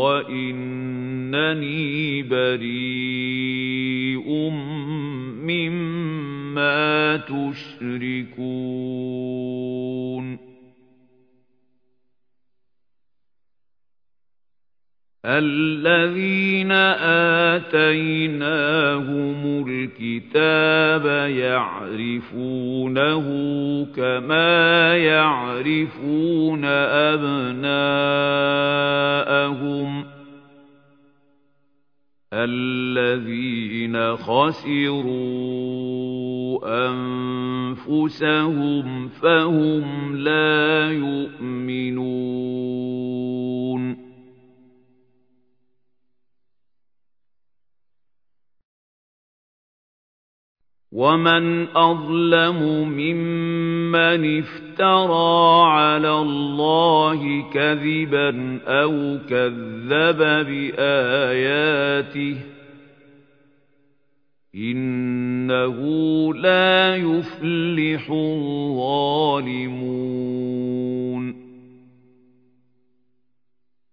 وَإِنَّنِي بَرِيءٌ مِّمَّا تُشْرِكُونَ. الَّذِينَ آتَيْنَاهُمُ الْكِتَابَ يَعْرِفُونَهُ كَمَا يَعْرِفُونَ أَبْنَاءَهُمُ ۘ. الَّذِينَ خَسِرُوا أَنفُسَهُمْ فَهُمْ لَا يُؤْمِنُونَ. وَمَنْ أَظْلَمُ مِمَّنِ افْتَرَىٰ عَلَى اللَّهِ كَذِبًا أَوْ كَذَّبَ بِآيَاتِهِ ۚ إِنَّهُ لَا يُفْلِحُ الظَّالِمُونَ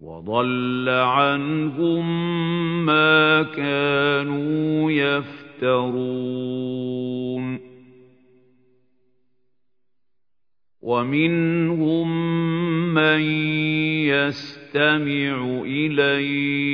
وَضَلَّ عَنْهُم مَّا كَانُوا يَفْتَرُونَ. وَمِنْهُم مَّن يَسْتَمِعُ إِلَيْكَ ۖ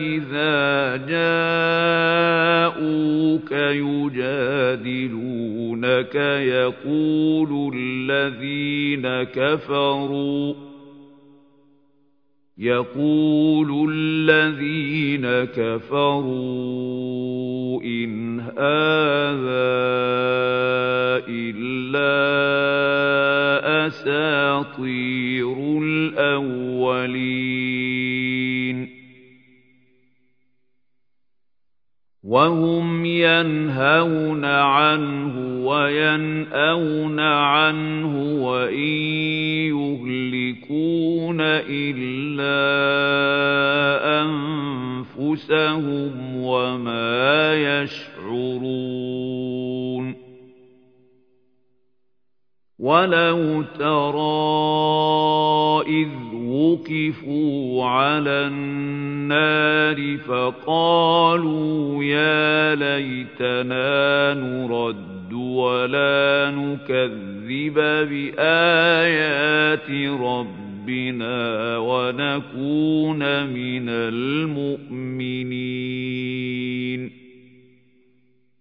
إِذَا جَاءُوكَ يُجَادِلُونَكَ يَقُولُ الَّذِينَ كَفَرُوا إِنْ هَٰذَا إِلَّا أَسَاطِيرُ وَهُمْ يَنْهَوْنَ عَنْهُ وَيَنْأَوْنَ عَنْهُ وَإِن يُهْلِكُونَ إِلَّا أَنفُسَهُمْ وَمَا يَشْعُرُونَ وَلَوْ تَرَىٰ إِذْ وُقِفُوا عَلَى النَّارِ فَقَالُوا يَا لَيْتَنَا نُرَدُّ وَلَا نُكَذِّبَ بِآيَاتِ رَبِّنَا وَنَكُونَ مِنَ الْمُؤْمِنِينَ